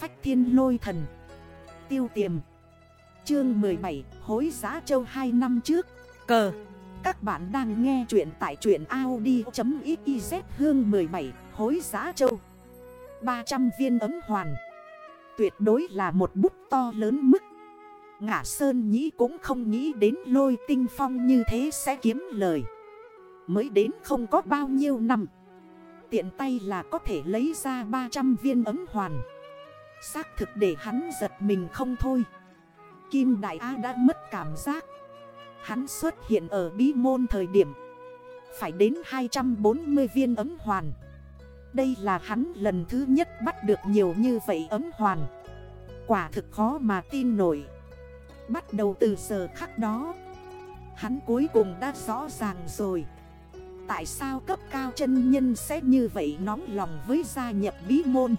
phách thiên lôi thần. Tiêu tiềm. Chương 17 Hối giá châu 2 năm trước. Cờ. Các bạn đang nghe chuyện tại truyện Audi.xyz hương 17 Hối giá châu. 300 viên ấm hoàn. Tuyệt đối là một bút to lớn mức. Ngã Sơn Nhĩ cũng không nghĩ đến lôi tinh phong như thế sẽ kiếm lời. Mới đến không có bao nhiêu năm, Tiện tay là có thể lấy ra 300 viên ấm hoàn. Xác thực để hắn giật mình không thôi. Kim Đại A đã mất cảm giác. Hắn xuất hiện ở bí môn thời điểm. Phải đến 240 viên ấm hoàn. Đây là hắn lần thứ nhất bắt được nhiều như vậy ấm hoàn. Quả thực khó mà tin nổi. Bắt đầu từ giờ khắc đó, Hắn cuối cùng đã rõ ràng rồi. Tại sao cấp cao chân nhân sẽ như vậy nóng lòng với gia nhập bí môn?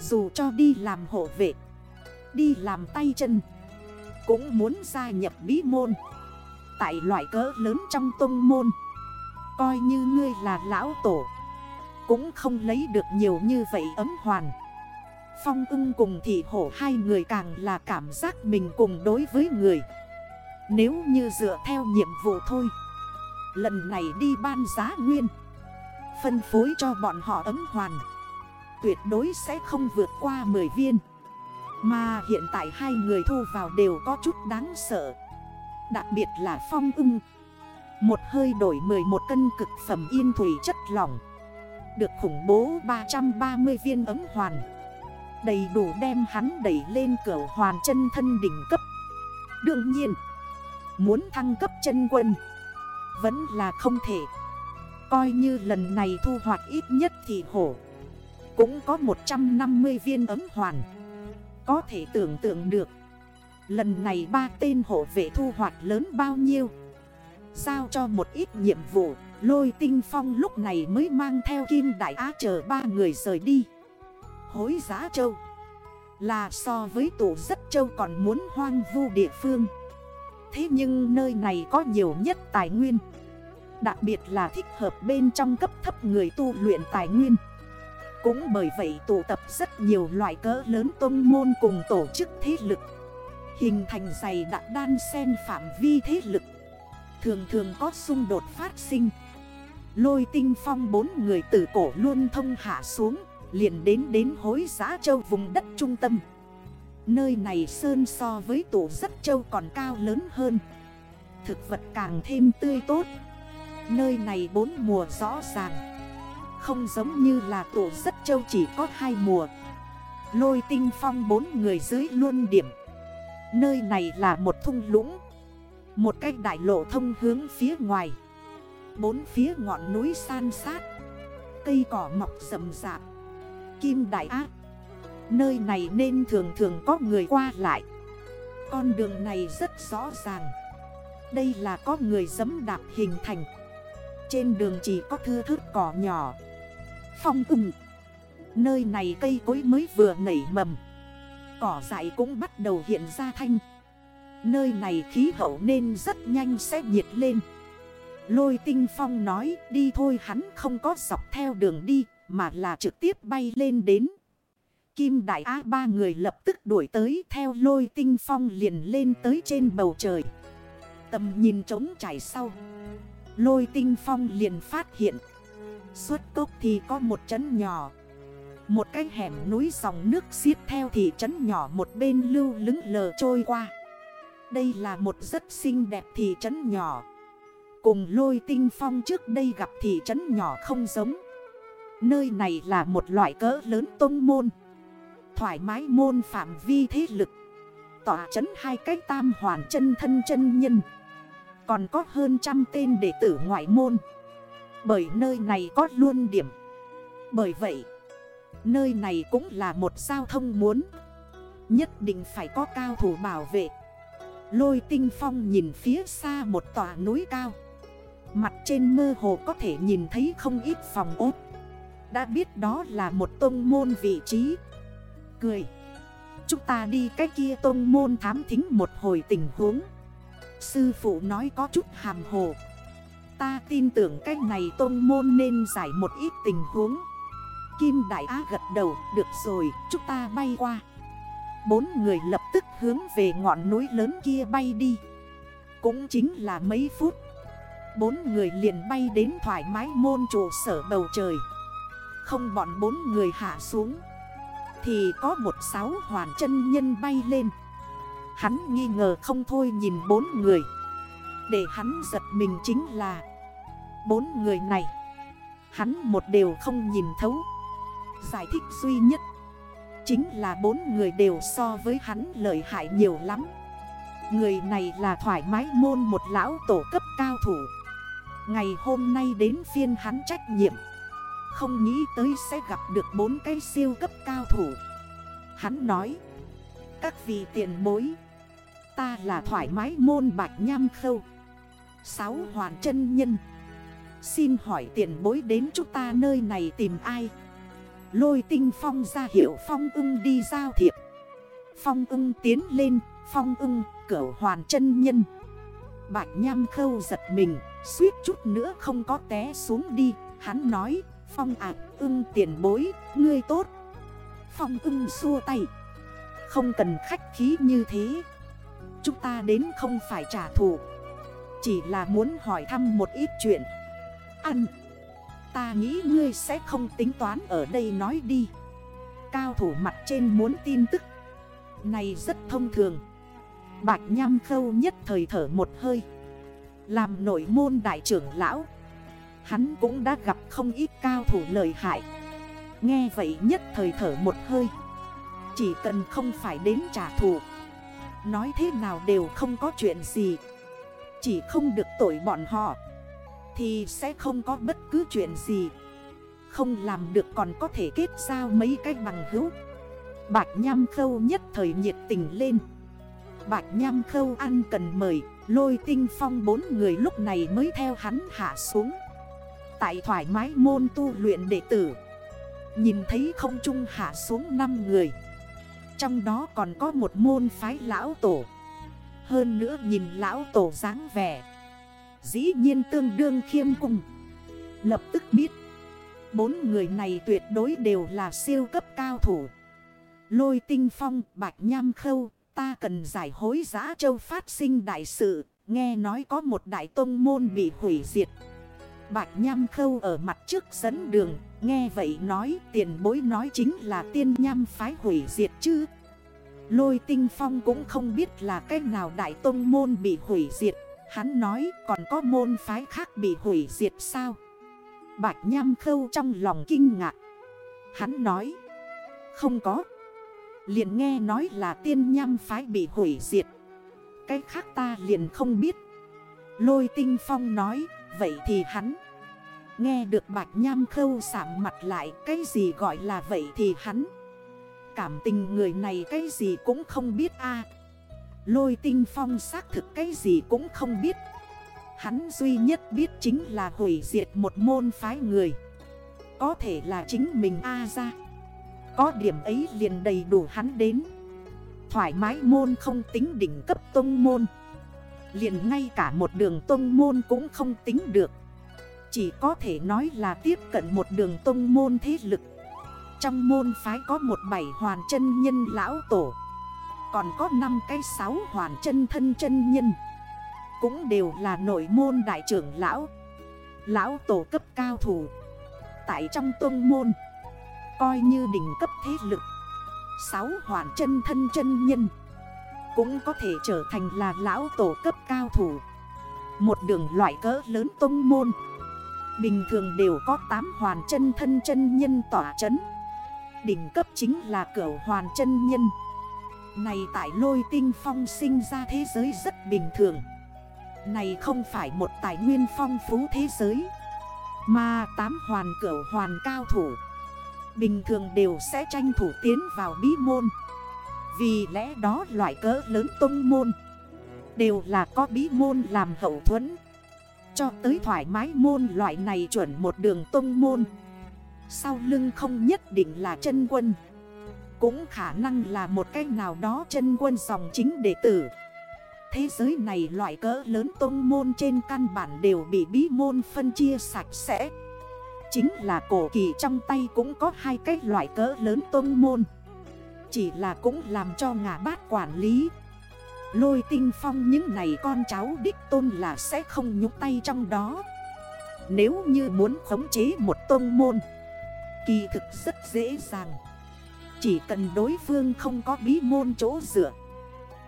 Dù cho đi làm hộ vệ, Đi làm tay chân, Cũng muốn gia nhập bí môn. Tại loại cỡ lớn trong tông môn, Coi như ngươi là lão tổ, Cũng không lấy được nhiều như vậy ấm hoàn. Phong ưng cùng thị hổ hai người càng là cảm giác mình cùng đối với người. Nếu như dựa theo nhiệm vụ thôi, Lần này đi ban giá nguyên, Phân phối cho bọn họ ấm hoàn. Tuyệt đối sẽ không vượt qua 10 viên. Mà hiện tại hai người thu vào đều có chút đáng sợ. Đặc biệt là phong ưng. Một hơi đổi 11 cân cực phẩm yên thủy chất lỏng. Được khủng bố 330 viên ấm hoàn. Đầy đủ đem hắn đẩy lên cửa hoàn chân thân đỉnh cấp. Đương nhiên, Muốn thăng cấp chân quân Vẫn là không thể. Coi như lần này thu hoạch ít nhất thì hổ. Cũng có 150 viên ấm hoàn. Có thể tưởng tượng được, Lần này ba tên hộ vệ thu hoạch lớn bao nhiêu. Giao cho một ít nhiệm vụ, Lôi tinh phong lúc này mới mang theo kim đại á chờ ba người rời đi. Hối giá châu Là so với tổ rất châu còn muốn hoang vu địa phương. Thế nhưng nơi này có nhiều nhất tài nguyên. Đặc biệt là thích hợp bên trong cấp thấp người tu luyện tài nguyên. Cũng bởi vậy tụ tập rất nhiều loại cỡ lớn tôn môn cùng tổ chức thế lực. Hình thành dày đặc đan xen phạm vi thế lực. Thường thường có xung đột phát sinh. Lôi tinh phong bốn người từ cổ luôn thông hạ xuống, liền đến đến hối giá châu vùng đất trung tâm. Nơi này sơn so với tổ rất châu còn cao lớn hơn. Thực vật càng thêm tươi tốt. Nơi này bốn mùa rõ ràng. Không giống như là tổ rất châu chỉ có hai mùa. Lôi tinh phong bốn người dưới luôn điểm. Nơi này là một thung lũng. Một cái đại lộ thông hướng phía ngoài. Bốn phía ngọn núi san sát. Cây cỏ mọc rậm rạp. Kim Đại Ác Nơi này nên thường thường có người qua lại. Con đường này rất rõ ràng. Đây là có người dấm đạp hình thành. Trên đường chỉ có thưa thước cỏ nhỏ. Phong ưng Nơi này cây cối mới vừa nảy mầm. Cỏ dại cũng bắt đầu hiện ra thanh. Nơi này khí hậu nên rất nhanh sẽ nhiệt lên. Lôi tinh phong nói, đi thôi, hắn không có dọc theo đường đi, Mà là trực tiếp bay lên đến. Kim Đại Á ba người lập tức đuổi tới, theo lôi tinh phong liền lên tới trên bầu trời. Tầm nhìn trống trải sau, Lôi tinh phong liền phát hiện Suốt cốc thì có một trấn nhỏ. Một cái hẻm núi dòng nước xiết theo thị trấn nhỏ một bên lưu lứng lờ trôi qua. Đây là một rất xinh đẹp thị trấn nhỏ. Cùng lôi tinh phong trước đây gặp thị trấn nhỏ không giống. Nơi này là một loại cỡ lớn tôn môn. Thoải mái môn phạm vi thế lực. Tỏa chấn hai cách tam hoàn chân thân chân nhân. Còn có hơn trăm tên đệ tử ngoại môn. Bởi nơi này có luôn điểm. Bởi vậy, Nơi này cũng là một giao thông muốn. Nhất định phải có cao thủ bảo vệ. Lôi tinh phong nhìn phía xa một tòa núi cao. Mặt trên mơ hồ có thể nhìn thấy không ít phòng ốt. Đã biết đó là một tôn môn vị trí. Cười. Chúng ta đi cái kia tôn môn thám thính một hồi tình huống. Sư phụ nói có chút hàm hồ. Ta tin tưởng cách này tôn môn nên giải một ít tình huống. Kim Đại Á gật đầu, Được rồi, chúng ta bay qua. Bốn người lập tức hướng về ngọn núi lớn kia bay đi. Cũng chính là mấy phút, Bốn người liền bay đến thoải mái môn trụ sở bầu trời. Không bọn bốn người hạ xuống, Thì có một sáu hoàn chân nhân bay lên. Hắn nghi ngờ không thôi nhìn bốn người. Để hắn giật mình chính là Bốn người này, Hắn một đều không nhìn thấu. Giải thích duy nhất Chính là bốn người đều so với hắn lợi hại nhiều lắm. Người này là thoải mái môn một lão tổ cấp cao thủ. Ngày hôm nay đến phiên hắn trách nhiệm, Không nghĩ tới sẽ gặp được bốn cái siêu cấp cao thủ. Hắn nói, Các vị tiền bối, Ta là thoải mái môn bạch nham khâu, Sáu hoàn chân nhân Xin hỏi tiền bối đến chúng ta nơi này tìm ai? Lôi tinh phong ra hiệu phong ưng đi giao thiệp. Phong ưng tiến lên, Phong ưng cỡ hoàn chân nhân. Bạch nham khâu giật mình, Suýt chút nữa không có té xuống đi. Hắn nói, Phong ạ, ưng tiền bối, Ngươi tốt. Phong ưng xua tay. Không cần khách khí như thế. Chúng ta đến không phải trả thù. Chỉ là muốn hỏi thăm một ít chuyện. Ăn. Ta nghĩ ngươi sẽ không tính toán ở đây nói đi. Cao thủ mặt trên muốn tin tức. Này rất thông thường. Bạch Nham Khâu nhất thời thở một hơi. Làm nội môn đại trưởng lão. Hắn cũng đã gặp không ít cao thủ lợi hại. Nghe vậy nhất thời thở một hơi. Chỉ cần không phải đến trả thù. Nói thế nào đều không có chuyện gì. Chỉ không được tội bọn họ. Thì sẽ không có bất cứ chuyện gì. Không làm được còn có thể kết giao mấy cái bằng hữu. Bạch Nham Khâu nhất thời nhiệt tình lên. Bạch Nham Khâu ăn cần mời, Lôi tinh phong bốn người lúc này mới theo hắn hạ xuống. Tại thoải mái môn tu luyện đệ tử. Nhìn thấy không trung hạ xuống 5 người. Trong đó còn có một môn phái lão tổ. Hơn nữa nhìn lão tổ dáng vẻ Dĩ nhiên tương đương khiêm cung. Lập tức biết Bốn người này tuyệt đối đều là siêu cấp cao thủ. Lôi tinh phong, bạch nham khâu Ta cần giải hối giã châu phát sinh đại sự Nghe nói có một đại tông môn bị hủy diệt. Bạch Nham Khâu ở mặt trước dẫn đường Nghe vậy nói tiền bối nói chính là tiên nham phái hủy diệt chứ. Lôi tinh phong cũng không biết là cách nào đại tông môn bị hủy diệt. Hắn nói còn có môn phái khác bị hủy diệt sao? Bạch Nham Khâu trong lòng kinh ngạc. Hắn nói, Không có. Liền nghe nói là tiên nham phái bị hủy diệt. Cái khác ta liền không biết. Lôi tinh phong nói, Vậy thì hắn Nghe được bạch nham khâu sạm mặt lại, Cái gì gọi là vậy thì hắn? Cảm tình người này cái gì cũng không biết a. Lôi tinh phong xác thực cái gì cũng không biết. Hắn duy nhất biết chính là hủy diệt một môn phái người. Có thể là chính mình A ra. Có điểm ấy liền đầy đủ hắn đến. Thoải mái môn không tính đỉnh cấp tông môn. Liền ngay cả một đường tông môn cũng không tính được. Chỉ có thể nói là tiếp cận một đường tông môn thế lực. Trong môn phái có một bảy hoàn chân nhân lão tổ. Còn có 5 cái sáu hoàn chân thân chân nhân. Cũng đều là nội môn đại trưởng lão. Lão tổ cấp cao thủ. Tại trong tôn môn. Coi như đỉnh cấp thế lực. Sáu hoàn chân thân chân nhân. Cũng có thể trở thành là lão tổ cấp cao thủ. Một đường loại cỡ lớn tôn môn. Bình thường đều có 8 hoàn chân thân chân nhân tỏa chấn. Đỉnh cấp chính là cửa hoàn chân nhân. Này tại lôi tinh phong sinh ra thế giới rất bình thường. Này không phải một tài nguyên phong phú thế giới, Mà tám hoàn cửa hoàn cao thủ. Bình thường đều sẽ tranh thủ tiến vào bí môn. Vì lẽ đó loại cỡ lớn tông môn Đều là có bí môn làm hậu thuẫn. Cho tới thoải mái môn loại này chuẩn một đường tông môn, Sau lưng không nhất định là chân quân. Cũng khả năng là một cách nào đó chân quân dòng chính đệ tử. Thế giới này loại cỡ lớn tông môn trên căn bản đều bị bí môn phân chia sạch sẽ. Chính là cổ kỳ trong tay cũng có hai cái loại cỡ lớn tôn môn. Chỉ là cũng làm cho ngả bát quản lý. Lôi tinh phong những này con cháu đích tôn là sẽ không nhúc tay trong đó. Nếu như muốn khống chế một tôn môn, Kỳ thực rất dễ dàng. Chỉ cần đối phương không có bí môn chỗ dựa.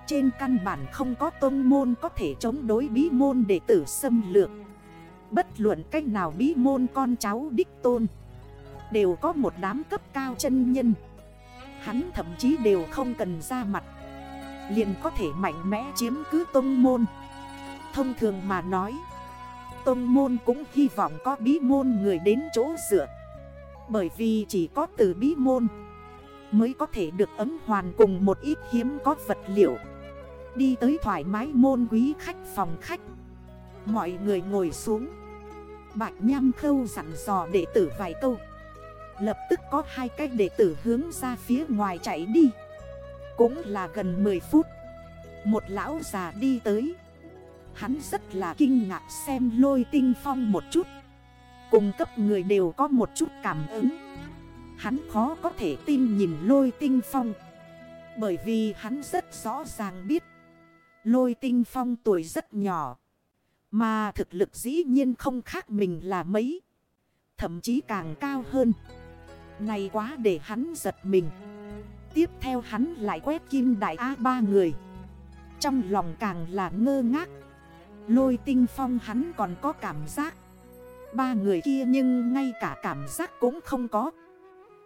Trên căn bản không có tôn môn có thể chống đối bí môn để tử xâm lược. Bất luận cách nào bí môn con cháu đích tôn. Đều có một đám cấp cao chân nhân. Hắn thậm chí đều không cần ra mặt. Liền có thể mạnh mẽ chiếm cứ tôn môn. Thông thường mà nói, tôn môn cũng hy vọng có bí môn người đến chỗ dựa. Bởi vì chỉ có từ bí môn Mới có thể được ấm hoàn cùng một ít hiếm có vật liệu. Đi tới thoải mái môn quý khách phòng khách. Mọi người ngồi xuống. Bạch Nham Khâu dặn dò đệ tử vài câu. Lập tức có hai cách đệ tử hướng ra phía ngoài chạy đi. Cũng là gần 10 phút. Một lão già đi tới. Hắn rất là kinh ngạc xem lôi tinh phong một chút. Cùng cấp người đều có một chút cảm ứng. Hắn khó có thể tin nhìn lôi tinh phong. Bởi vì hắn rất rõ ràng biết, Lôi tinh phong tuổi rất nhỏ, Mà thực lực dĩ nhiên không khác mình là mấy, Thậm chí càng cao hơn. Này quá để hắn giật mình. Tiếp theo hắn lại quét kim đại A ba người. Trong lòng càng là ngơ ngác. Lôi tinh phong hắn còn có cảm giác. Ba người kia nhưng ngay cả cảm giác cũng không có.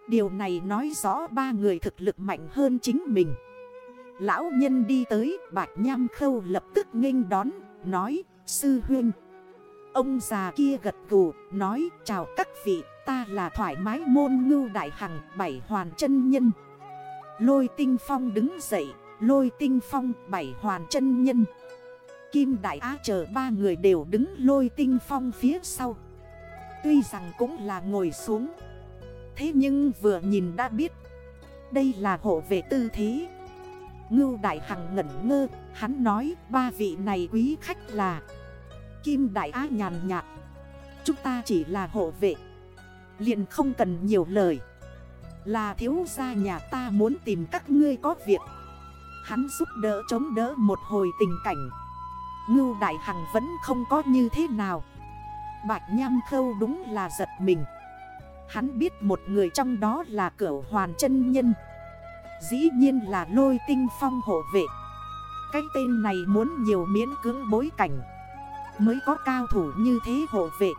Điều này nói rõ ba người thực lực mạnh hơn chính mình. Lão nhân đi tới, Bạch Nham Khâu lập tức nghênh đón, Nói, sư huynh. Ông già kia gật gù, Nói, chào các vị, Ta là thoải mái môn ngưu đại hằng, Bảy hoàn chân nhân. Lôi tinh phong đứng dậy, Lôi tinh phong, bảy hoàn chân nhân. Kim Đại Á chờ ba người đều đứng lôi tinh phong phía sau. Tuy rằng cũng là ngồi xuống Thế nhưng vừa nhìn đã biết, Đây là hộ vệ tư thế. Ngưu Đại Hằng ngẩn ngơ, Hắn nói, ba vị này quý khách là Kim Đại Á nhàn nhạt Chúng ta chỉ là hộ vệ, liền không cần nhiều lời. Là thiếu gia nhà ta muốn tìm các ngươi có việc. Hắn giúp đỡ chống đỡ một hồi tình cảnh. Ngưu Đại Hằng vẫn không có như thế nào. Bạch Nham Khâu đúng là giật mình. Hắn biết một người trong đó là cửu hoàn chân nhân. Dĩ nhiên là lôi tinh phong hộ vệ. Cái tên này muốn nhiều miễn cưỡng bối cảnh. Mới có cao thủ như thế hộ vệ.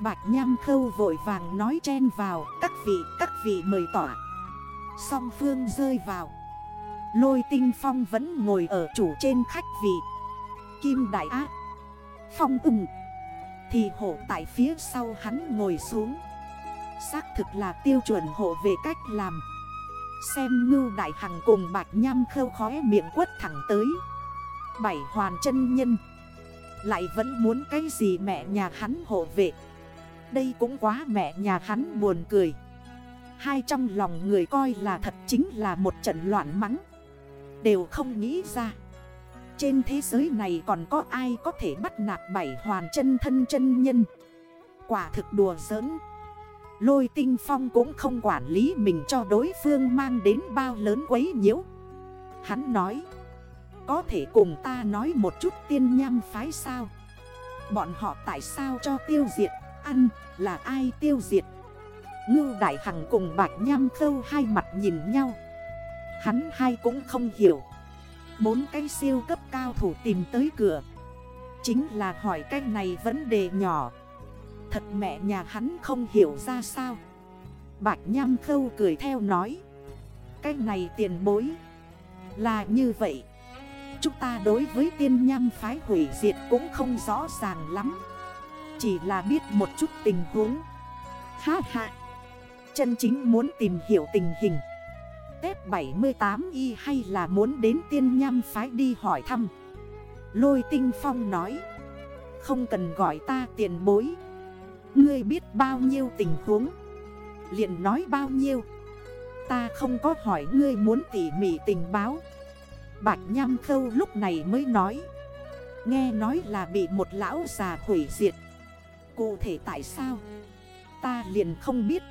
Bạch Nham Khâu vội vàng nói chen vào Các vị, các vị mời tỏa Song phương rơi vào. Lôi tinh phong vẫn ngồi ở chủ trên khách vị. Kim Đại Ác Phong ủng Thì hộ tại phía sau hắn ngồi xuống. Xác thực là tiêu chuẩn hộ về cách làm. Xem ngưu đại hằng cùng bạch nham khâu khóe miệng quất thẳng tới. Bảy hoàn chân nhân. Lại vẫn muốn cái gì mẹ nhà hắn hộ vệ? Đây cũng quá mẹ nhà hắn buồn cười. Hai trong lòng người coi là thật chính là một trận loạn mắng. Đều không nghĩ ra. Trên thế giới này còn có ai có thể bắt nạt bảy hoàn chân thân chân nhân? Quả thực đùa giỡn. Lôi tinh phong cũng không quản lý mình cho đối phương mang đến bao lớn quấy nhiễu. Hắn nói, Có thể cùng ta nói một chút tiên nham phái sao? Bọn họ tại sao cho tiêu diệt Ăn, là ai tiêu diệt? Ngưu Đại Hằng cùng Bạch Nham Khâu hai mặt nhìn nhau. Hắn hai cũng không hiểu. Bốn cái siêu cấp cao thủ tìm tới cửa. Chính là hỏi cái này vấn đề nhỏ. Thật mẹ nhà hắn không hiểu ra sao. Bạch Nham Khâu cười theo nói. Cái này tiền bối Là như vậy. Chúng ta đối với tiên nham phái hủy diệt cũng không rõ ràng lắm. Chỉ là biết một chút tình huống. Ha ha. Chân chính muốn tìm hiểu tình hình. Tết 78 y hay là muốn đến tiên nham phái đi hỏi thăm. Lôi tinh phong nói. Không cần gọi ta tiền bối. Ngươi biết bao nhiêu tình huống? Liền nói bao nhiêu? Ta không có hỏi ngươi muốn tỉ mỉ tình báo. Bạch Nham Khâu lúc này mới nói. Nghe nói là bị một lão già hủy diệt. Cụ thể tại sao? Ta liền không biết.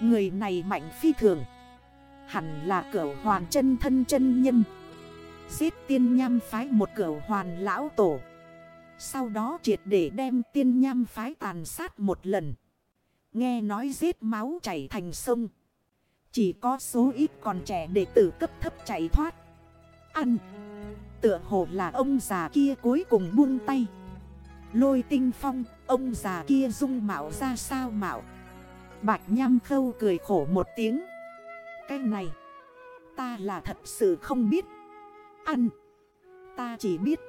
Người này mạnh phi thường. Hẳn là cửu hoàn chân thân chân nhân. Giết tiên nham phái một cửu hoàn lão tổ. Sau đó triệt để đem tiên nham phái tàn sát một lần. Nghe nói giết máu chảy thành sông. Chỉ có số ít còn trẻ đệ tử cấp thấp chạy thoát. Ăn. Tựa hồ là ông già kia cuối cùng buông tay. Lôi tinh phong, Ông già kia dung mạo ra sao mạo. Bạch nham khâu cười khổ một tiếng. Cái này, Ta là thật sự không biết. Ăn. Ta chỉ biết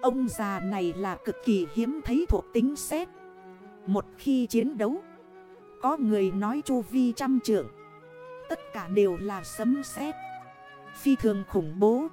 Ông già này là cực kỳ hiếm thấy thuộc tính xét. Một khi chiến đấu, Có người nói chu vi trăm trưởng Tất cả đều là sấm xét Phi thường khủng bố.